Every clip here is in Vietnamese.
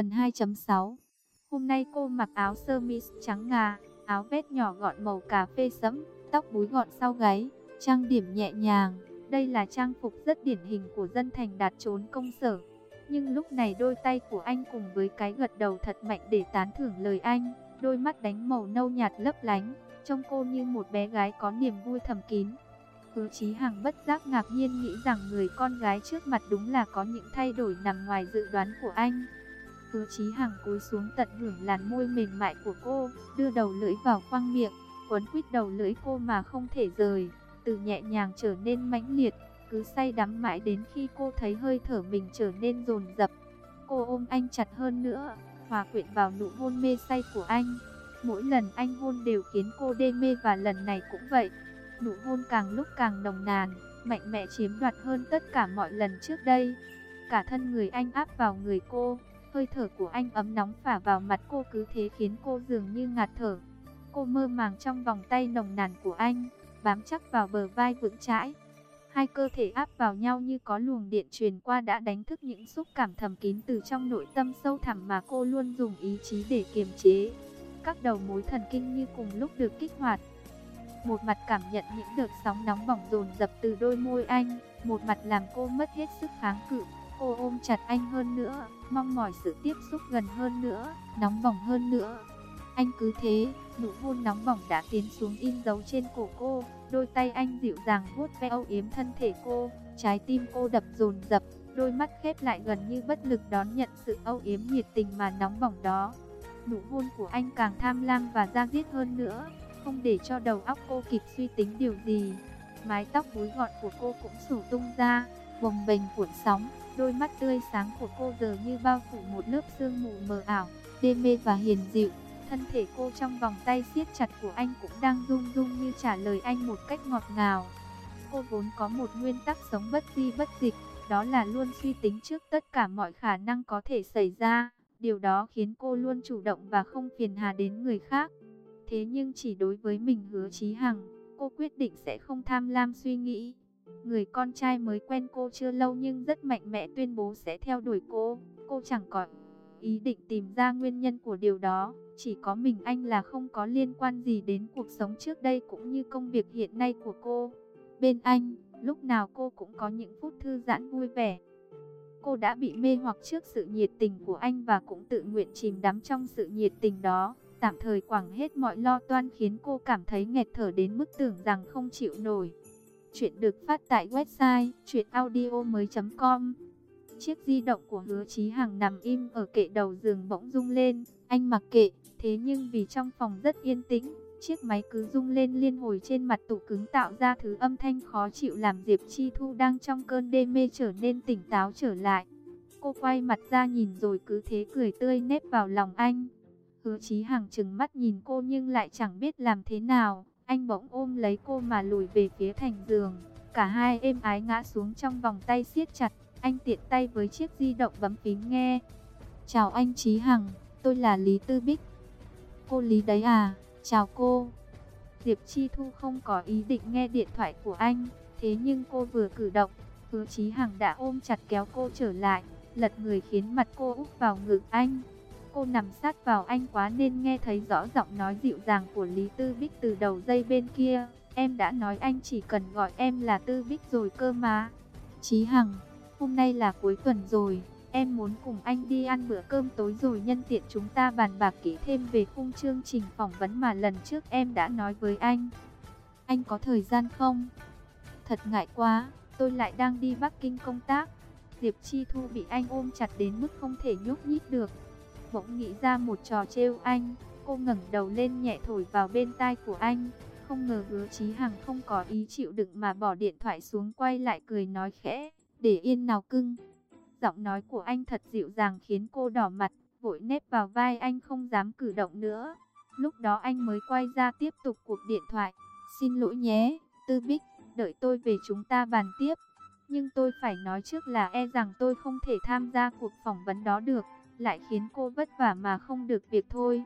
Phần 2.6 Hôm nay cô mặc áo sơ mi trắng ngà, áo vest nhỏ gọn màu cà phê sẫm, tóc búi gọn sau gáy, trang điểm nhẹ nhàng. Đây là trang phục rất điển hình của dân thành đạt trốn công sở. Nhưng lúc này đôi tay của anh cùng với cái gật đầu thật mạnh để tán thưởng lời anh, đôi mắt đánh màu nâu nhạt lấp lánh, trông cô như một bé gái có niềm vui thầm kín. Hứa Chí Hằng bất giác ngạc nhiên nghĩ rằng người con gái trước mặt đúng là có những thay đổi nằm ngoài dự đoán của anh. Hứa Chí Hằng cúi xuống tận hưởng làn môi mềm mại của cô, đưa đầu lưỡi vào khoang miệng, quấn quýt đầu lưỡi cô mà không thể rời, từ nhẹ nhàng trở nên mãnh liệt, cứ say đắm mãi đến khi cô thấy hơi thở mình trở nên dồn dập. Cô ôm anh chặt hơn nữa, hòa quyện vào nụ hôn mê say của anh. Mỗi lần anh hôn đều khiến cô đê mê và lần này cũng vậy. Nụ hôn càng lúc càng nồng nàn, mạnh mẽ chiếm đoạt hơn tất cả mọi lần trước đây. Cả thân người anh áp vào người cô, hơi thở của anh ấm nóng phả vào mặt cô cứ thế khiến cô dường như ngạt thở. Cô mơ màng trong vòng tay nồng nàn của anh, bám chắc vào bờ vai vững chãi. Hai cơ thể áp vào nhau như có luồng điện truyền qua đã đánh thức những xúc cảm thầm kín từ trong nội tâm sâu thẳm mà cô luôn dùng ý chí để kiềm chế. Các đầu mối thần kinh như cùng lúc được kích hoạt. Một mặt cảm nhận những đợt sóng nóng bỏng dồn dập từ đôi môi anh, một mặt làm cô mất hết sức kháng cự. Cô ôm chặt anh hơn nữa, mong mỏi sự tiếp xúc gần hơn nữa, nóng bỏng hơn nữa. Anh cứ thế, nụ hôn nóng bỏng đã tiến xuống in dấu trên cổ cô, đôi tay anh dịu dàng vuốt ve âu yếm thân thể cô, trái tim cô đập dồn dập, đôi mắt khép lại gần như bất lực đón nhận sự âu yếm nhiệt tình mà nóng bỏng đó. Nụ hôn của anh càng tham lam và ra diết hơn nữa, không để cho đầu óc cô kịp suy tính điều gì. Mái tóc búi gọn của cô cũng sủ tung ra, bồng bềnh cuộn sóng, đôi mắt tươi sáng của cô giờ như bao phủ một lớp sương mù mờ ảo, đê mê và hiền dịu. Thân thể cô trong vòng tay siết chặt của anh cũng đang rung rung như trả lời anh một cách ngọt ngào. Cô vốn có một nguyên tắc sống bất di bất dịch, đó là luôn suy tính trước tất cả mọi khả năng có thể xảy ra. Điều đó khiến cô luôn chủ động và không phiền hà đến người khác. Thế nhưng chỉ đối với mình hứa Chí Hằng, cô quyết định sẽ không tham lam suy nghĩ. Người con trai mới quen cô chưa lâu nhưng rất mạnh mẽ tuyên bố sẽ theo đuổi cô. Cô chẳng có ý định tìm ra nguyên nhân của điều đó. Chỉ có mình anh là không có liên quan gì đến cuộc sống trước đây cũng như công việc hiện nay của cô. Bên anh, lúc nào cô cũng có những phút thư giãn vui vẻ. Cô đã bị mê hoặc trước sự nhiệt tình của anh và cũng tự nguyện chìm đắm trong sự nhiệt tình đó. Tạm thời quẳng hết mọi lo toan khiến cô cảm thấy nghẹt thở đến mức tưởng rằng không chịu nổi. Chuyện được phát tại website chuyenaudio.com Chiếc di động của hứa Chí Hằng nằm im ở kệ đầu giường bỗng rung lên. Anh mặc kệ, thế nhưng vì trong phòng rất yên tĩnh, chiếc máy cứ rung lên liên hồi trên mặt tủ cứng tạo ra thứ âm thanh khó chịu làm Diệp Chi Thu đang trong cơn đê mê trở nên tỉnh táo trở lại. Cô quay mặt ra nhìn rồi cứ thế cười tươi nếp vào lòng anh. Hứa Chí Hằng chừng mắt nhìn cô nhưng lại chẳng biết làm thế nào. Anh bỗng ôm lấy cô mà lùi về phía thành giường. Cả hai êm ái ngã xuống trong vòng tay siết chặt. Anh tiện tay với chiếc di động bấm phím nghe. Chào anh Chí Hằng, tôi là Lý Tư Bích. Cô Lý đấy à, chào cô. Diệp Chi Thu không có ý định nghe điện thoại của anh. Thế nhưng cô vừa cử động, hứa Chí Hằng đã ôm chặt kéo cô trở lại. Lật người khiến mặt cô úp vào ngực anh. Cô nằm sát vào anh quá nên nghe thấy rõ giọng nói dịu dàng của Lý Tư Bích từ đầu dây bên kia. Em đã nói anh chỉ cần gọi em là Tư Bích rồi cơ mà. Chí Hằng, hôm nay là cuối tuần rồi. Em muốn cùng anh đi ăn bữa cơm tối rồi nhân tiện chúng ta bàn bạc kỹ thêm về khung chương trình phỏng vấn mà lần trước em đã nói với anh. Anh có thời gian không? Thật ngại quá, tôi lại đang đi Bắc Kinh công tác. Diệp Chi Thu bị anh ôm chặt đến mức không thể nhúc nhích được bỗng nghĩ ra một trò trêu anh. Cô ngẩng đầu lên nhẹ thổi vào bên tai của anh. Không ngờ hứa Chí Hằng không có ý chịu đựng mà bỏ điện thoại xuống quay lại cười nói khẽ. Để yên nào cưng. Giọng nói của anh thật dịu dàng khiến cô đỏ mặt, vội nếp vào vai anh không dám cử động nữa. Lúc đó anh mới quay ra tiếp tục cuộc điện thoại. Xin lỗi nhé, Tư Bích, đợi tôi về chúng ta bàn tiếp. Nhưng tôi phải nói trước là e rằng tôi không thể tham gia cuộc phỏng vấn đó được lại khiến cô vất vả mà không được việc thôi.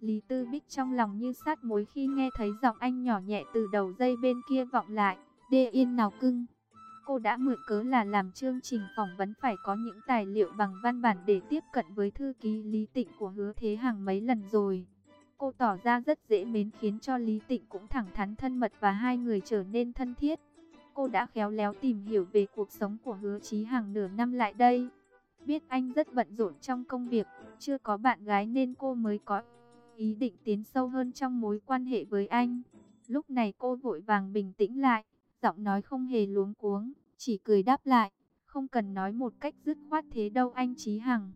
Lý Tư Bích trong lòng như sát mối khi nghe thấy giọng anh nhỏ nhẹ từ đầu dây bên kia vọng lại, đê yên nào cưng. Cô đã mượn cớ là làm chương trình phỏng vấn phải có những tài liệu bằng văn bản để tiếp cận với thư ký Lý Tịnh của Hứa Thế Hằng mấy lần rồi. Cô tỏ ra rất dễ mến khiến cho Lý Tịnh cũng thẳng thắn thân mật và hai người trở nên thân thiết. Cô đã khéo léo tìm hiểu về cuộc sống của Hứa Chí Hằng nửa năm lại đây. Biết anh rất bận rộn trong công việc, chưa có bạn gái nên cô mới có ý định tiến sâu hơn trong mối quan hệ với anh. Lúc này cô vội vàng bình tĩnh lại, giọng nói không hề luống cuống, chỉ cười đáp lại, không cần nói một cách dứt khoát thế đâu anh Chí Hằng.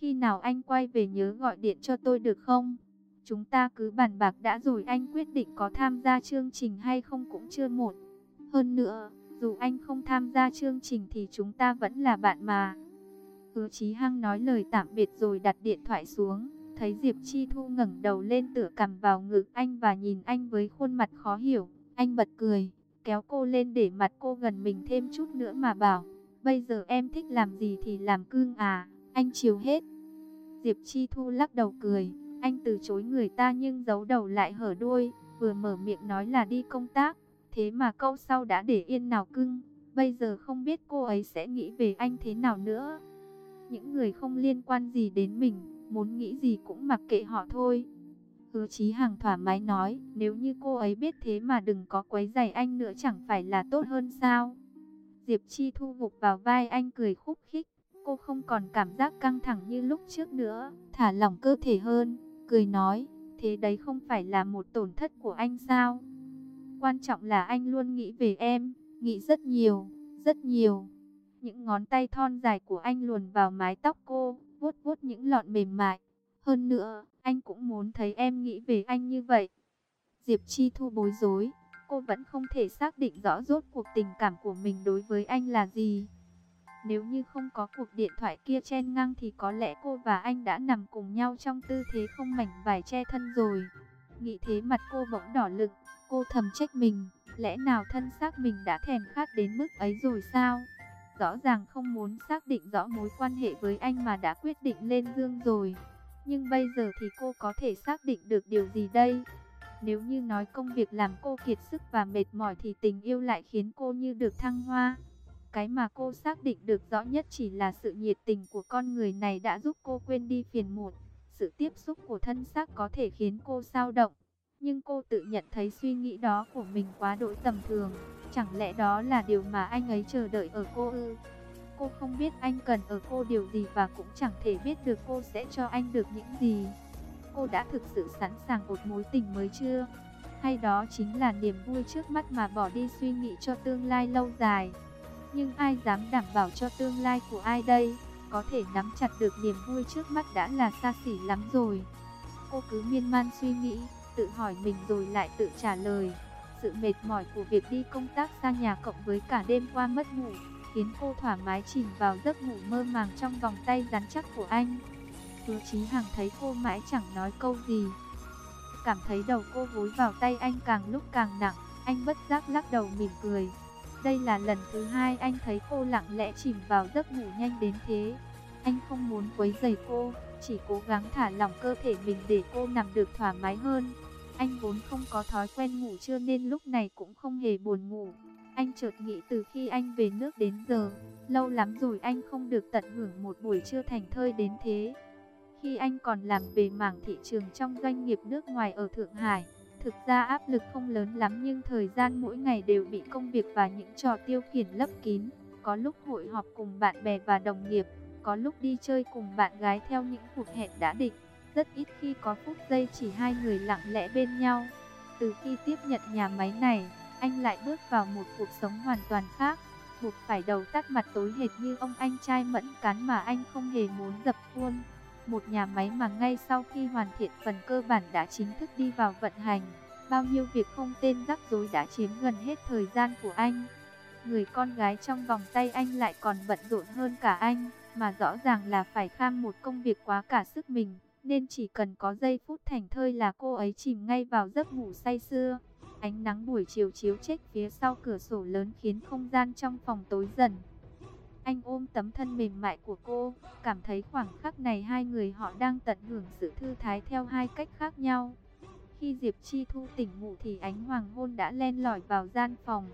Khi nào anh quay về nhớ gọi điện cho tôi được không? Chúng ta cứ bàn bạc đã rồi anh quyết định có tham gia chương trình hay không cũng chưa một. Hơn nữa, dù anh không tham gia chương trình thì chúng ta vẫn là bạn mà. Hứa Chí Hăng nói lời tạm biệt rồi đặt điện thoại xuống, thấy Diệp Chi Thu ngẩng đầu lên tựa cằm vào ngực anh và nhìn anh với khuôn mặt khó hiểu, anh bật cười, kéo cô lên để mặt cô gần mình thêm chút nữa mà bảo, bây giờ em thích làm gì thì làm cương à, anh chiều hết. Diệp Chi Thu lắc đầu cười, anh từ chối người ta nhưng giấu đầu lại hở đuôi, vừa mở miệng nói là đi công tác, thế mà câu sau đã để yên nào cưng, bây giờ không biết cô ấy sẽ nghĩ về anh thế nào nữa. Những người không liên quan gì đến mình, muốn nghĩ gì cũng mặc kệ họ thôi. Hứa Chí Hằng thoải mái nói, nếu như cô ấy biết thế mà đừng có quấy rầy anh nữa chẳng phải là tốt hơn sao? Diệp Chi Thu gục vào vai anh cười khúc khích, cô không còn cảm giác căng thẳng như lúc trước nữa, thả lỏng cơ thể hơn, cười nói, thế đấy không phải là một tổn thất của anh sao? Quan trọng là anh luôn nghĩ về em, nghĩ rất nhiều, rất nhiều. Những ngón tay thon dài của anh luồn vào mái tóc cô, vuốt vuốt những lọn mềm mại. Hơn nữa, anh cũng muốn thấy em nghĩ về anh như vậy. Diệp Chi Thu bối rối, cô vẫn không thể xác định rõ rốt cuộc tình cảm của mình đối với anh là gì. Nếu như không có cuộc điện thoại kia chen ngang thì có lẽ cô và anh đã nằm cùng nhau trong tư thế không mảnh vải che thân rồi. Nghĩ thế mặt cô bỗng đỏ lực, cô thầm trách mình, lẽ nào thân xác mình đã thèm khát đến mức ấy rồi sao? Rõ ràng không muốn xác định rõ mối quan hệ với anh mà đã quyết định lên dương rồi. Nhưng bây giờ thì cô có thể xác định được điều gì đây? Nếu như nói công việc làm cô kiệt sức và mệt mỏi thì tình yêu lại khiến cô như được thăng hoa. Cái mà cô xác định được rõ nhất chỉ là sự nhiệt tình của con người này đã giúp cô quên đi phiền muộn. Sự tiếp xúc của thân xác có thể khiến cô sao động. Nhưng cô tự nhận thấy suy nghĩ đó của mình quá đỗi tầm thường. Chẳng lẽ đó là điều mà anh ấy chờ đợi ở cô ư? Cô không biết anh cần ở cô điều gì và cũng chẳng thể biết được cô sẽ cho anh được những gì. Cô đã thực sự sẵn sàng một mối tình mới chưa? Hay đó chính là niềm vui trước mắt mà bỏ đi suy nghĩ cho tương lai lâu dài? Nhưng ai dám đảm bảo cho tương lai của ai đây? Có thể nắm chặt được niềm vui trước mắt đã là xa xỉ lắm rồi. Cô cứ miên man suy nghĩ, tự hỏi mình rồi lại tự trả lời. Sự mệt mỏi của việc đi công tác xa nhà cộng với cả đêm qua mất ngủ, khiến cô thoải mái chìm vào giấc ngủ mơ màng trong vòng tay rắn chắc của anh. Hứa Chí Hằng thấy cô mãi chẳng nói câu gì. Cảm thấy đầu cô vối vào tay anh càng lúc càng nặng, anh bất giác lắc đầu mỉm cười. Đây là lần thứ hai anh thấy cô lặng lẽ chìm vào giấc ngủ nhanh đến thế. Anh không muốn quấy rầy cô, chỉ cố gắng thả lỏng cơ thể mình để cô nằm được thoải mái hơn. Anh vốn không có thói quen ngủ trưa nên lúc này cũng không hề buồn ngủ. Anh chợt nghĩ từ khi anh về nước đến giờ, lâu lắm rồi anh không được tận hưởng một buổi trưa thành thơi đến thế. Khi anh còn làm về mảng thị trường trong doanh nghiệp nước ngoài ở Thượng Hải, thực ra áp lực không lớn lắm nhưng thời gian mỗi ngày đều bị công việc và những trò tiêu khiển lấp kín. Có lúc hội họp cùng bạn bè và đồng nghiệp, có lúc đi chơi cùng bạn gái theo những cuộc hẹn đã định. Rất ít khi có phút giây chỉ hai người lặng lẽ bên nhau. Từ khi tiếp nhận nhà máy này, anh lại bước vào một cuộc sống hoàn toàn khác. Buộc phải đầu tắt mặt tối hệt như ông anh trai mẫn cán mà anh không hề muốn dập khuôn. Một nhà máy mà ngay sau khi hoàn thiện phần cơ bản đã chính thức đi vào vận hành. Bao nhiêu việc không tên rắc rối đã chiếm gần hết thời gian của anh. Người con gái trong vòng tay anh lại còn bận rộn hơn cả anh, mà rõ ràng là phải kham một công việc quá cả sức mình nên chỉ cần có giây phút thành thơi là cô ấy chìm ngay vào giấc ngủ say sưa. Ánh nắng buổi chiều chiếu chết phía sau cửa sổ lớn khiến không gian trong phòng tối dần. Anh ôm tấm thân mềm mại của cô, cảm thấy khoảng khắc này hai người họ đang tận hưởng sự thư thái theo hai cách khác nhau. Khi Diệp Chi Thu tỉnh ngủ thì ánh hoàng hôn đã len lỏi vào gian phòng.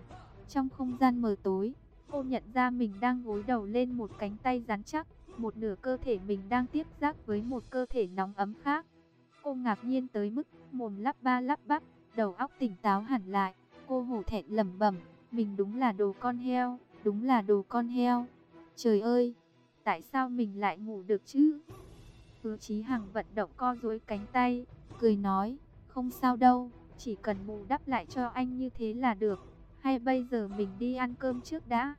Trong không gian mờ tối, Cô nhận ra mình đang gối đầu lên một cánh tay rắn chắc, một nửa cơ thể mình đang tiếp giác với một cơ thể nóng ấm khác. Cô ngạc nhiên tới mức mồm lắp ba lắp bắp, đầu óc tỉnh táo hẳn lại. Cô hổ thẹn lẩm bẩm, mình đúng là đồ con heo, đúng là đồ con heo. Trời ơi, tại sao mình lại ngủ được chứ? Hứa Chí Hằng vận động co duỗi cánh tay, cười nói, không sao đâu, chỉ cần bù đắp lại cho anh như thế là được. Hay bây giờ mình đi ăn cơm trước đã?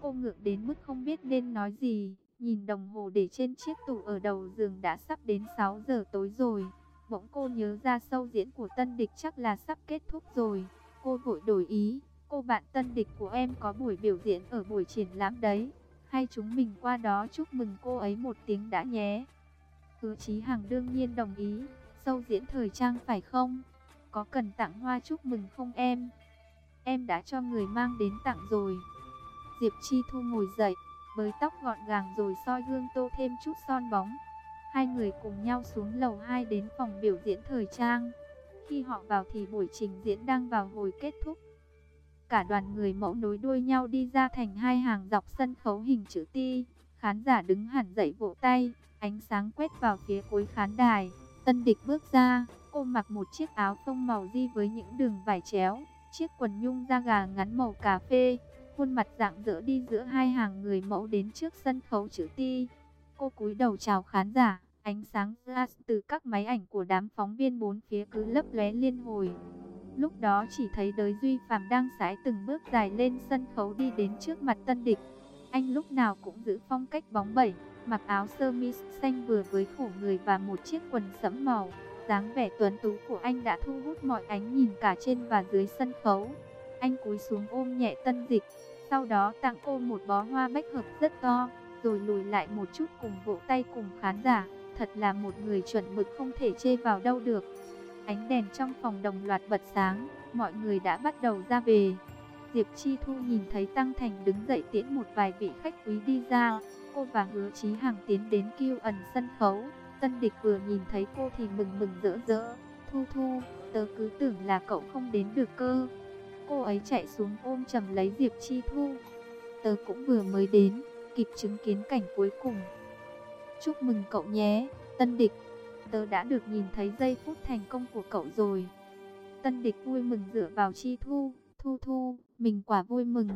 Cô ngượng đến mức không biết nên nói gì, nhìn đồng hồ để trên chiếc tủ ở đầu giường đã sắp đến 6 giờ tối rồi. Bỗng cô nhớ ra sâu diễn của tân địch chắc là sắp kết thúc rồi. Cô vội đổi ý, cô bạn tân địch của em có buổi biểu diễn ở buổi triển lãm đấy. Hay chúng mình qua đó chúc mừng cô ấy một tiếng đã nhé. Hứa Chí Hằng đương nhiên đồng ý, sâu diễn thời trang phải không? Có cần tặng hoa chúc mừng không em? Em đã cho người mang đến tặng rồi. Diệp Chi Thu ngồi dậy, bới tóc gọn gàng rồi soi gương tô thêm chút son bóng. Hai người cùng nhau xuống lầu 2 đến phòng biểu diễn thời trang. Khi họ vào thì buổi trình diễn đang vào hồi kết thúc. Cả đoàn người mẫu nối đuôi nhau đi ra thành hai hàng dọc sân khấu hình chữ T. Khán giả đứng hẳn dậy vỗ tay, ánh sáng quét vào phía cuối khán đài. Tân địch bước ra, cô mặc một chiếc áo phông màu di với những đường vải chéo, chiếc quần nhung da gà ngắn màu cà phê, khuôn mặt dạng dỡ đi giữa hai hàng người mẫu đến trước sân khấu chữ T. Cô cúi đầu chào khán giả, ánh sáng flash từ các máy ảnh của đám phóng viên bốn phía cứ lấp lóe liên hồi. Lúc đó chỉ thấy đới Duy Phạm đang sải từng bước dài lên sân khấu đi đến trước mặt tân địch. Anh lúc nào cũng giữ phong cách bóng bẩy, mặc áo sơ mi xanh vừa với khổ người và một chiếc quần sẫm màu. dáng vẻ tuấn tú của anh đã thu hút mọi ánh nhìn cả trên và dưới sân khấu. Anh cúi xuống ôm nhẹ tân dịch, sau đó tặng cô một bó hoa bách hợp rất to, rồi lùi lại một chút cùng vỗ tay cùng khán giả. Thật là một người chuẩn mực không thể chê vào đâu được. Ánh đèn trong phòng đồng loạt bật sáng, mọi người đã bắt đầu ra về. Diệp Chi Thu nhìn thấy Tăng Thành đứng dậy tiễn một vài vị khách quý đi ra. Cô và Hứa Chí hàng tiến đến kêu ẩn sân khấu. Tân địch vừa nhìn thấy cô thì mừng mừng rỡ rỡ. Thu Thu, tớ cứ tưởng là cậu không đến được cơ. Cô ấy chạy xuống ôm chầm lấy Diệp Chi Thu. Tớ cũng vừa mới đến, kịp chứng kiến cảnh cuối cùng. Chúc mừng cậu nhé, Tân Địch. Tớ đã được nhìn thấy giây phút thành công của cậu rồi. Tân Địch vui mừng dựa vào Chi Thu. Thu Thu, mình quả vui mừng.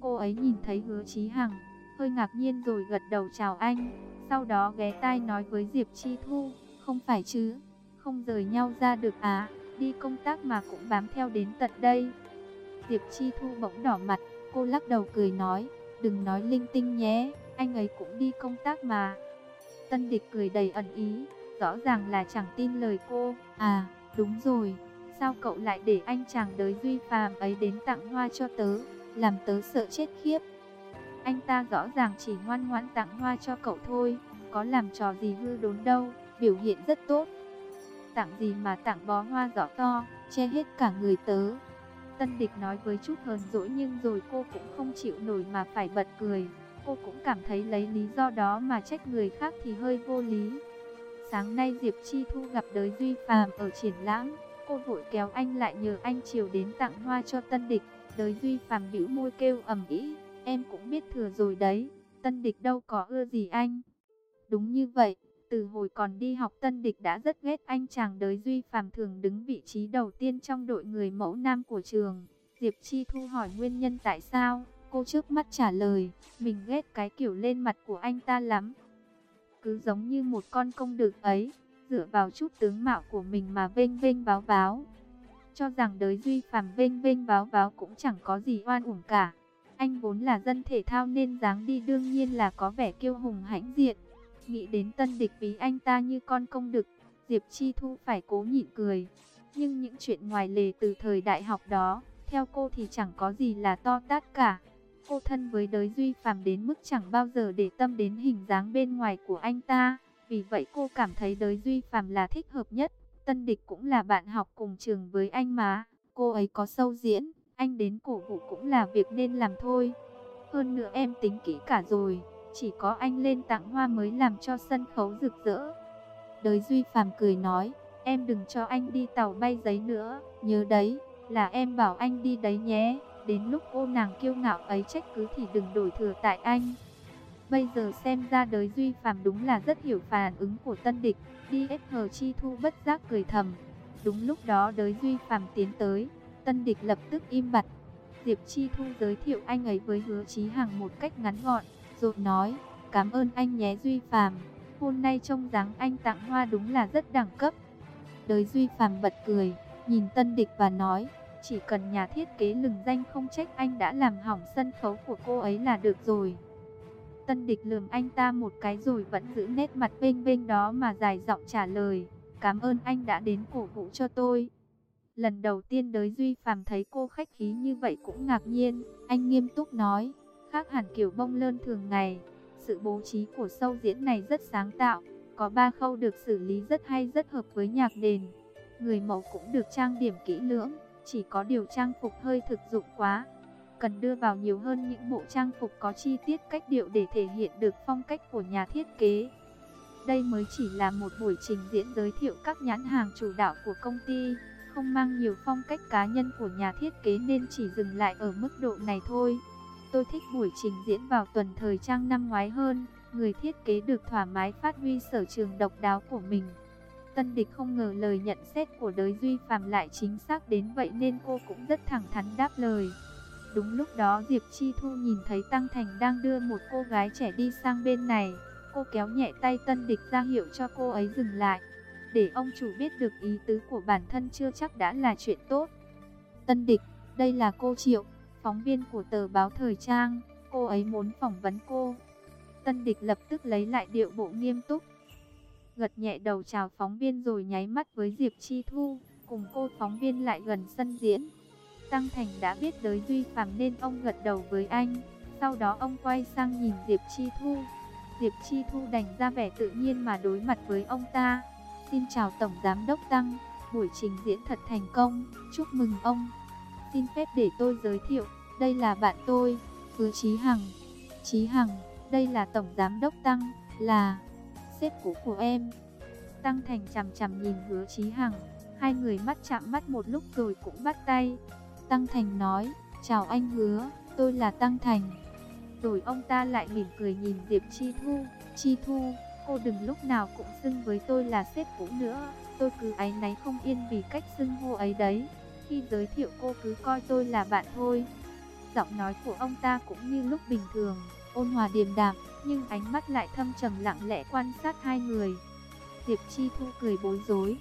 Cô ấy nhìn thấy hứa Chí Hằng, hơi ngạc nhiên rồi gật đầu chào anh. Sau đó ghé tai nói với Diệp Chi Thu, không phải chứ, không rời nhau ra được à? đi công tác mà cũng bám theo đến tận đây. Diệp Chi Thu bỗng đỏ mặt, cô lắc đầu cười nói, đừng nói linh tinh nhé, anh ấy cũng đi công tác mà. Tân địch cười đầy ẩn ý, rõ ràng là chẳng tin lời cô. À, đúng rồi, sao cậu lại để anh chàng đới duy phàm ấy đến tặng hoa cho tớ, làm tớ sợ chết khiếp. Anh ta rõ ràng chỉ ngoan ngoãn tặng hoa cho cậu thôi, có làm trò gì hư đốn đâu, biểu hiện rất tốt. Tặng gì mà tặng bó hoa rõ to, che hết cả người tớ. Tân địch nói với chút hờn dỗi nhưng rồi cô cũng không chịu nổi mà phải bật cười. Cô cũng cảm thấy lấy lý do đó mà trách người khác thì hơi vô lý. Sáng nay Diệp Chi Thu gặp đới Duy Phàm ở triển lãm. Cô vội kéo anh lại nhờ anh chiều đến tặng hoa cho tân địch. Đới Duy Phàm bĩu môi kêu ầm ĩ, em cũng biết thừa rồi đấy. Tân địch đâu có ưa gì anh. Đúng như vậy, từ hồi còn đi học tân địch đã rất ghét anh chàng đới Duy Phàm thường đứng vị trí đầu tiên trong đội người mẫu nam của trường. Diệp Chi Thu hỏi nguyên nhân tại sao, cô trước mắt trả lời, mình ghét cái kiểu lên mặt của anh ta lắm. Cứ giống như một con công đực ấy, dựa vào chút tướng mạo của mình mà vênh vênh báo báo. Cho rằng đới Duy Phàm vênh vênh báo báo cũng chẳng có gì oan uổng cả. Anh vốn là dân thể thao nên dáng đi đương nhiên là có vẻ kiêu hùng hãnh diện. Nghĩ đến tân địch ví anh ta như con công đực, Diệp Chi Thu phải cố nhịn cười. Nhưng những chuyện ngoài lề từ thời đại học đó, theo cô thì chẳng có gì là to tát cả. Cô thân với đới Duy Phàm đến mức chẳng bao giờ để tâm đến hình dáng bên ngoài của anh ta. Vì vậy cô cảm thấy đới Duy Phàm là thích hợp nhất. Tân địch cũng là bạn học cùng trường với anh mà. Cô ấy có sâu diễn, anh đến cổ vũ cũng là việc nên làm thôi. Hơn nữa em tính kỹ cả rồi. Chỉ có anh lên tặng hoa mới làm cho sân khấu rực rỡ. Đới Duy Phàm cười nói, em đừng cho anh đi tàu bay giấy nữa, nhớ đấy, là em bảo anh đi đấy nhé. Đến lúc cô nàng kiêu ngạo ấy trách cứ thì đừng đổi thừa tại anh. Bây giờ xem ra đới Duy phàm đúng là rất hiểu phản ứng của tân địch, đi ép hờ chi thu bất giác cười thầm. Đúng lúc đó đới Duy phàm tiến tới, tân địch lập tức im bặt. Diệp Chi Thu giới thiệu anh ấy với hứa Chí Hằng một cách ngắn gọn, rồi nói, cảm ơn anh nhé Duy phàm hôm nay trông dáng anh tặng hoa đúng là rất đẳng cấp. Đới Duy phàm bật cười, nhìn tân địch và nói, chỉ cần nhà thiết kế lừng danh không trách anh đã làm hỏng sân khấu của cô ấy là được rồi. Tân địch lườm anh ta một cái rồi vẫn giữ nét mặt bênh bênh đó mà dài giọng trả lời. Cảm ơn anh đã đến cổ vũ cho tôi. Lần đầu tiên đới Duy phàm thấy cô khách khí như vậy cũng ngạc nhiên. Anh nghiêm túc nói, khác hẳn kiểu bông lơn thường ngày. Sự bố trí của sâu diễn này rất sáng tạo. Có ba khâu được xử lý rất hay rất hợp với nhạc đền. Người mẫu cũng được trang điểm kỹ lưỡng. Chỉ có điều trang phục hơi thực dụng quá cần đưa vào nhiều hơn những bộ trang phục có chi tiết cách điệu để thể hiện được phong cách của nhà thiết kế. Đây mới chỉ là một buổi trình diễn giới thiệu các nhãn hàng chủ đạo của công ty, không mang nhiều phong cách cá nhân của nhà thiết kế nên chỉ dừng lại ở mức độ này thôi. Tôi thích buổi trình diễn vào tuần thời trang năm ngoái hơn, người thiết kế được thoải mái phát huy sở trường độc đáo của mình. Tân địch không ngờ lời nhận xét của đới Duy Phạm lại chính xác đến vậy nên cô cũng rất thẳng thắn đáp lời. Đúng lúc đó Diệp Chi Thu nhìn thấy Tăng Thành đang đưa một cô gái trẻ đi sang bên này. Cô kéo nhẹ tay tân địch ra hiệu cho cô ấy dừng lại. Để ông chủ biết được ý tứ của bản thân chưa chắc đã là chuyện tốt. Tân địch, đây là cô Triệu, phóng viên của tờ báo Thời Trang. Cô ấy muốn phỏng vấn cô. Tân địch lập tức lấy lại điệu bộ nghiêm túc. Gật nhẹ đầu chào phóng viên rồi nháy mắt với Diệp Chi Thu. Cùng cô phóng viên lại gần sân diễn. Tăng Thành đã biết đới Duy Phạm nên ông gật đầu với anh. Sau đó ông quay sang nhìn Diệp Chi Thu. Diệp Chi Thu đành ra vẻ tự nhiên mà đối mặt với ông ta. Xin chào Tổng Giám Đốc Tăng, buổi trình diễn thật thành công, chúc mừng ông. Xin phép để tôi giới thiệu, đây là bạn tôi, Hứa Chí Hằng. Chí Hằng, đây là Tổng Giám Đốc Tăng, là sếp cũ của em. Tăng Thành chằm chằm nhìn Hứa Chí Hằng, hai người mắt chạm mắt một lúc rồi cũng bắt tay. Tăng Thành nói, chào anh hứa, tôi là Tăng Thành. Rồi ông ta lại mỉm cười nhìn Diệp Chi Thu, Chi Thu, cô đừng lúc nào cũng xưng với tôi là sếp cũ nữa, tôi cứ áy náy không yên vì cách xưng hô ấy đấy. Khi giới thiệu cô cứ coi tôi là bạn thôi. Giọng nói của ông ta cũng như lúc bình thường, ôn hòa điềm đạm, nhưng ánh mắt lại thâm trầm lặng lẽ quan sát hai người. Diệp Chi Thu cười bối rối.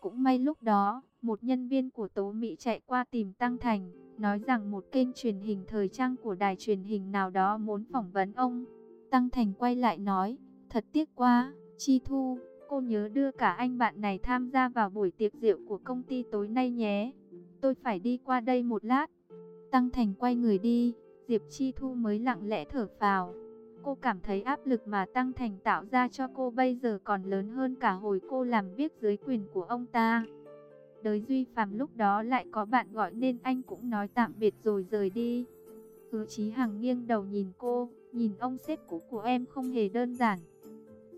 Cũng may lúc đó, một nhân viên của Tố Mỹ chạy qua tìm Tăng Thành, nói rằng một kênh truyền hình thời trang của đài truyền hình nào đó muốn phỏng vấn ông. Tăng Thành quay lại nói, thật tiếc quá, Chi Thu, cô nhớ đưa cả anh bạn này tham gia vào buổi tiệc rượu của công ty tối nay nhé. Tôi phải đi qua đây một lát. Tăng Thành quay người đi, Diệp Chi Thu mới lặng lẽ thở phào. Cô cảm thấy áp lực mà Tăng Thành tạo ra cho cô bây giờ còn lớn hơn cả hồi cô làm việc dưới quyền của ông ta. Đới Duy Phạm lúc đó lại có bạn gọi nên anh cũng nói tạm biệt rồi rời đi. Hứa Chí Hằng nghiêng đầu nhìn cô, nhìn ông sếp cũ của em không hề đơn giản.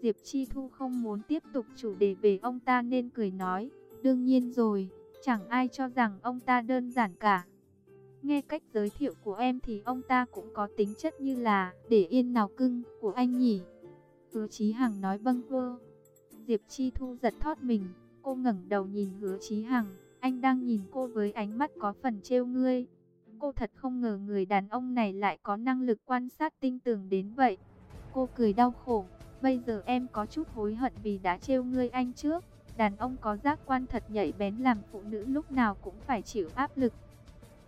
Diệp Chi Thu không muốn tiếp tục chủ đề về ông ta nên cười nói, đương nhiên rồi, chẳng ai cho rằng ông ta đơn giản cả. Nghe cách giới thiệu của em thì ông ta cũng có tính chất như là để yên nào cưng của anh nhỉ. Hứa Chí Hằng nói bâng quơ. Diệp Chi Thu giật thót mình, Cô ngẩng đầu nhìn hứa Chí Hằng, anh đang nhìn cô với ánh mắt có phần trêu ngươi. Cô thật không ngờ người đàn ông này lại có năng lực quan sát tinh tường đến vậy. Cô cười đau khổ, bây giờ em có chút hối hận vì đã trêu ngươi anh trước. Đàn ông có giác quan thật nhạy bén làm phụ nữ lúc nào cũng phải chịu áp lực.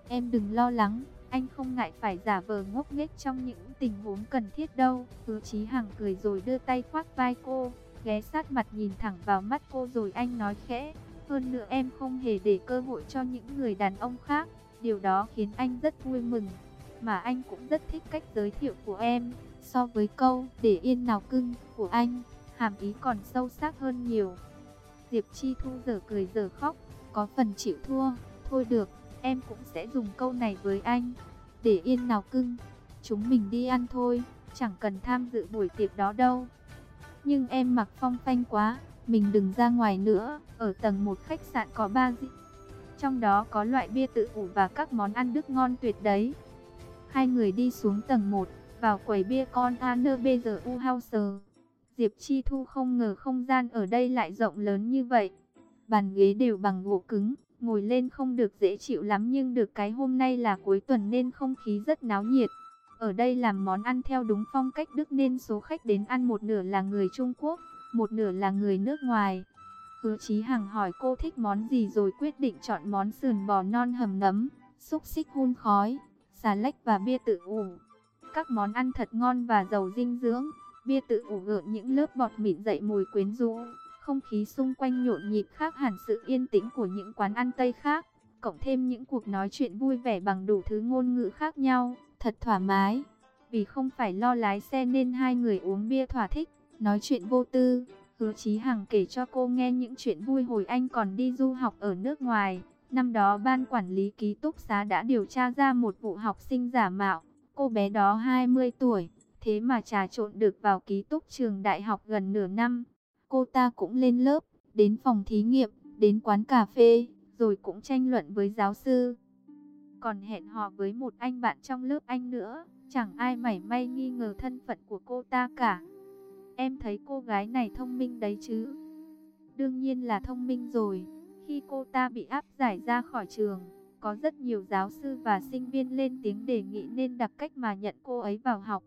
Em đừng lo lắng, anh không ngại phải giả vờ ngốc nghếch trong những tình huống cần thiết đâu. Hứa Chí Hằng cười rồi đưa tay khoác vai cô ghé sát mặt nhìn thẳng vào mắt cô rồi anh nói khẽ. Hơn nữa em không hề để cơ hội cho những người đàn ông khác. Điều đó khiến anh rất vui mừng. Mà anh cũng rất thích cách giới thiệu của em. So với câu để yên nào cưng của anh, hàm ý còn sâu sắc hơn nhiều. Diệp Chi Thu giờ cười giờ khóc, có phần chịu thua. Thôi được, em cũng sẽ dùng câu này với anh. Để yên nào cưng, chúng mình đi ăn thôi, chẳng cần tham dự buổi tiệc đó đâu. Nhưng em mặc phong phanh quá, mình đừng ra ngoài nữa, ở tầng một khách sạn có ba dị. Trong đó có loại bia tự ủ và các món ăn đức ngon tuyệt đấy. Hai người đi xuống tầng 1, vào quầy bia con Anner BZU House. Diệp Chi Thu không ngờ không gian ở đây lại rộng lớn như vậy. Bàn ghế đều bằng gỗ cứng, ngồi lên không được dễ chịu lắm nhưng được cái hôm nay là cuối tuần nên không khí rất náo nhiệt. Ở đây làm món ăn theo đúng phong cách Đức nên số khách đến ăn một nửa là người Trung Quốc, một nửa là người nước ngoài. Hứa Chí Hằng hỏi cô thích món gì rồi quyết định chọn món sườn bò non hầm nấm, xúc xích hun khói, xà lách và bia tự ủ. Các món ăn thật ngon và giàu dinh dưỡng, bia tự ủ gợn những lớp bọt mịn dậy mùi quyến rũ. Không khí xung quanh nhộn nhịp khác hẳn sự yên tĩnh của những quán ăn Tây khác, cộng thêm những cuộc nói chuyện vui vẻ bằng đủ thứ ngôn ngữ khác nhau, thật thoải mái. Vì không phải lo lái xe nên hai người uống bia thỏa thích, nói chuyện vô tư. Hứa Chí Hằng kể cho cô nghe những chuyện vui hồi anh còn đi du học ở nước ngoài. Năm đó ban quản lý ký túc xá đã điều tra ra một vụ học sinh giả mạo. Cô bé đó 20 tuổi, thế mà trà trộn được vào ký túc trường đại học gần nửa năm. Cô ta cũng lên lớp, đến phòng thí nghiệm, đến quán cà phê, rồi cũng tranh luận với giáo sư. Còn hẹn hò với một anh bạn trong lớp anh nữa, chẳng ai mảy may nghi ngờ thân phận của cô ta cả. Em thấy cô gái này thông minh đấy chứ? Đương nhiên là thông minh rồi. Khi cô ta bị áp giải ra khỏi trường, có rất nhiều giáo sư và sinh viên lên tiếng đề nghị nên đặc cách mà nhận cô ấy vào học.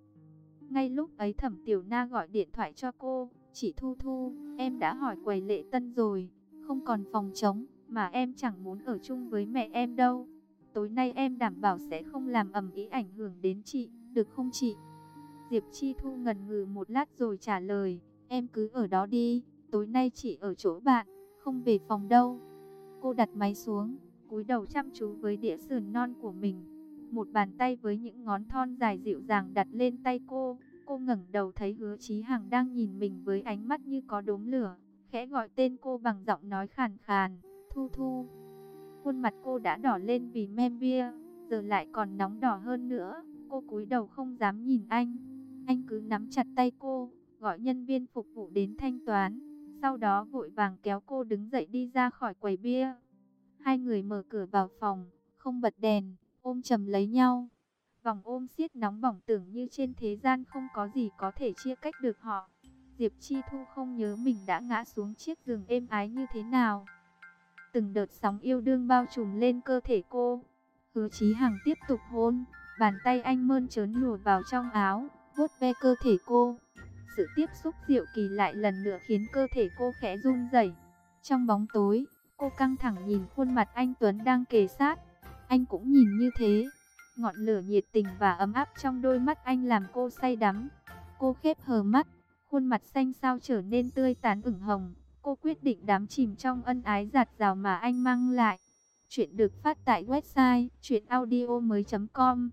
Ngay lúc ấy Thẩm Tiểu Na gọi điện thoại cho cô, Chị Thu Thu, em đã hỏi quầy lệ tân rồi, không còn phòng trống, mà em chẳng muốn ở chung với mẹ em đâu. Tối nay em đảm bảo sẽ không làm ầm ĩ ảnh hưởng đến chị, được không chị? Diệp Chi Thu ngần ngừ một lát rồi trả lời, em cứ ở đó đi, tối nay chị ở chỗ bạn, không về phòng đâu. Cô đặt máy xuống, cúi đầu chăm chú với đĩa sườn non của mình. Một bàn tay với những ngón thon dài dịu dàng đặt lên tay cô. Cô ngẩng đầu thấy hứa Chí Hằng đang nhìn mình với ánh mắt như có đốm lửa. Khẽ gọi tên cô bằng giọng nói khàn khàn. Thu Thu. Khuôn mặt cô đã đỏ lên vì men bia. Giờ lại còn nóng đỏ hơn nữa. Cô cúi đầu không dám nhìn anh. Anh cứ nắm chặt tay cô. Gọi nhân viên phục vụ đến thanh toán. Sau đó vội vàng kéo cô đứng dậy đi ra khỏi quầy bia. Hai người mở cửa vào phòng. Không bật đèn. Ôm chầm lấy nhau. Vòng ôm siết nóng bỏng tưởng như trên thế gian không có gì có thể chia cách được họ. Diệp Chi Thu không nhớ mình đã ngã xuống chiếc giường êm ái như thế nào. Từng đợt sóng yêu đương bao trùm lên cơ thể cô. Hứa Chí Hằng tiếp tục hôn, bàn tay anh mơn trớn lùa vào trong áo, vuốt ve cơ thể cô. Sự tiếp xúc diệu kỳ lại lần nữa khiến cơ thể cô khẽ run rẩy. Trong bóng tối, cô căng thẳng nhìn khuôn mặt anh Tuấn đang kề sát. Anh cũng nhìn như thế. Ngọn lửa nhiệt tình và ấm áp trong đôi mắt anh làm cô say đắm. Cô khép hờ mắt, khuôn mặt xanh sao trở nên tươi tán ửng hồng. Cô quyết định đắm chìm trong ân ái giạt rào mà anh mang lại. Chuyện được phát tại website chuyenaudio.com